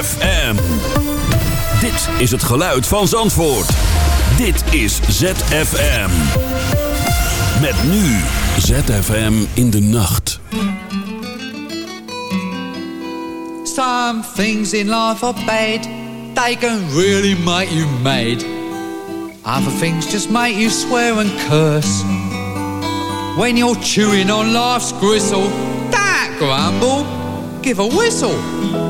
ZFM. Dit is het geluid van Zandvoort. Dit is ZFM. Met nu ZFM in de nacht. Some things in life are bad. They can really make you mad. Other things just make you swear and curse. When you're chewing on life's gristle, that grumble, give a whistle.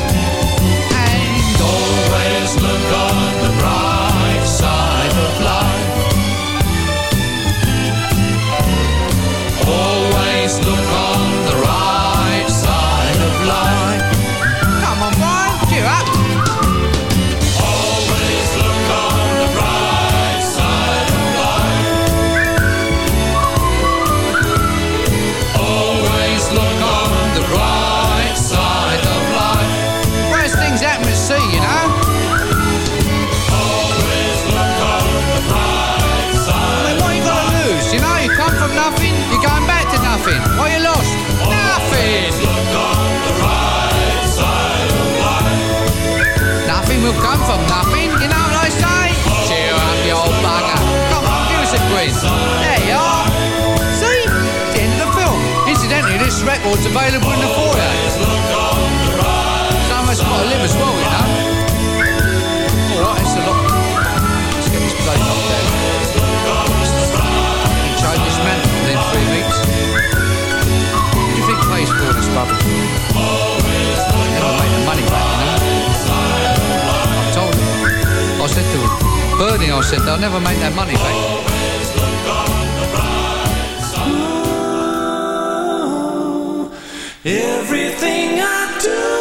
Record's available in the foyer. Someone's got to live as well, you know. Alright, it's a lot. Let's get this place up there. Change this man within three weeks. Do you think pays for this rubbish? Never make the money back, you know. I told him. I said to him, Bernie, I said, they'll never make that money back. Everything I do,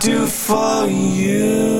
do for you.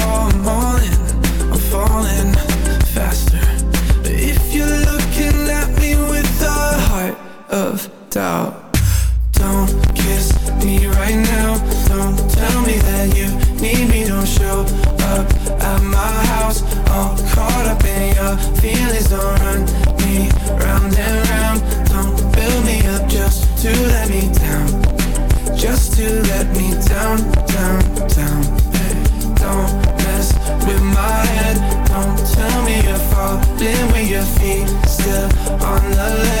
falling faster. If you're looking at me with a heart of doubt With when your feet still on the land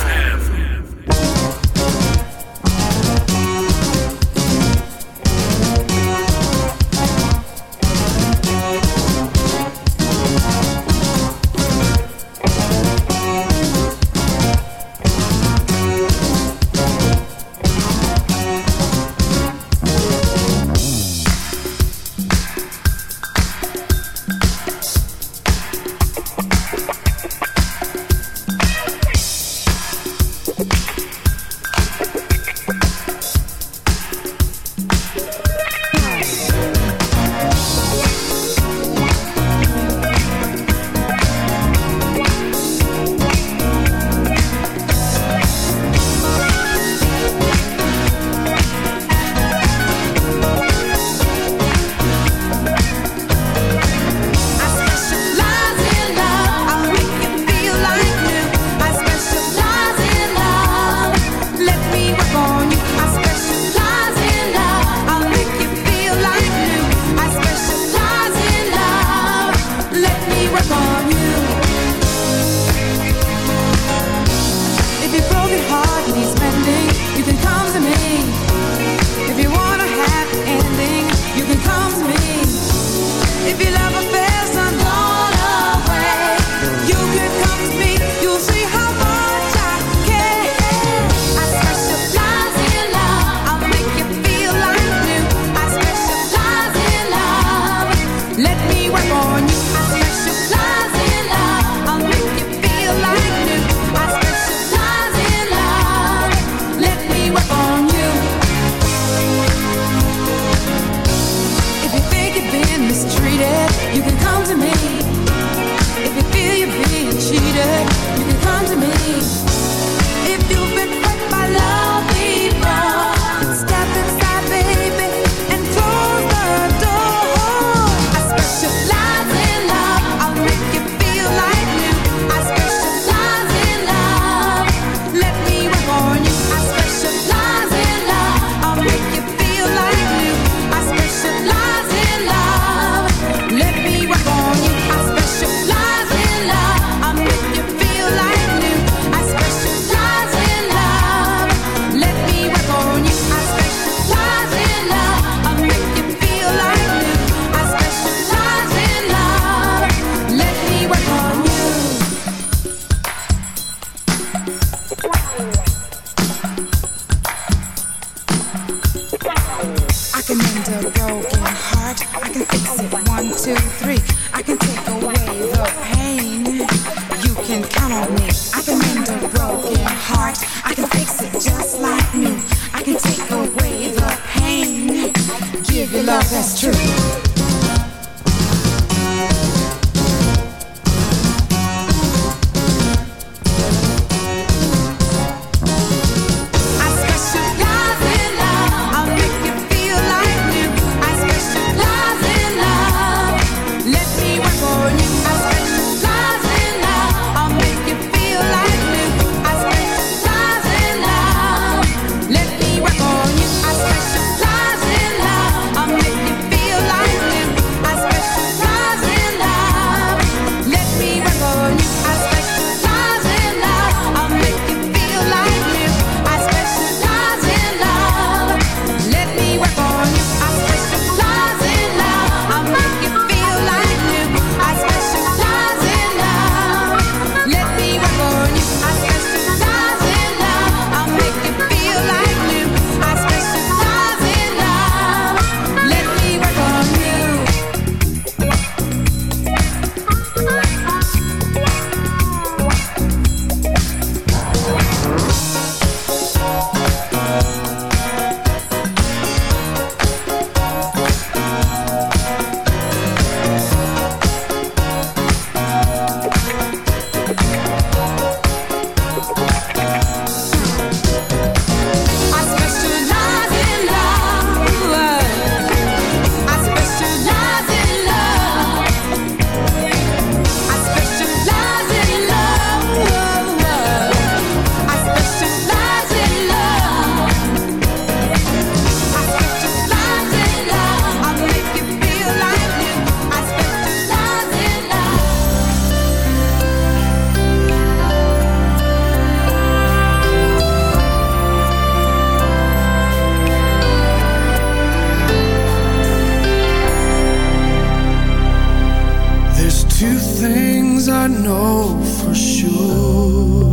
few things I know for sure.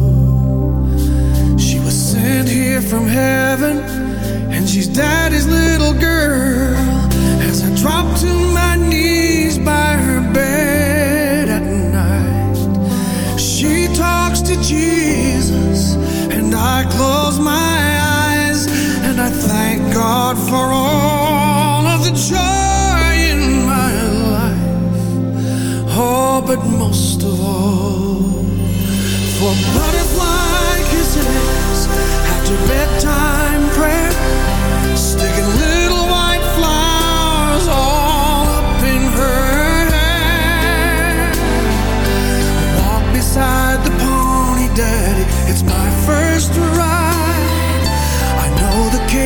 She was sent here from heaven, and she's daddy's little girl.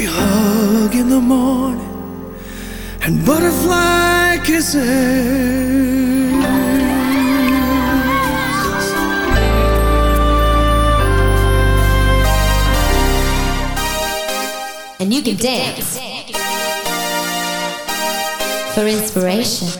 every hug in the morning and butterfly kisses. And you can dance for inspiration.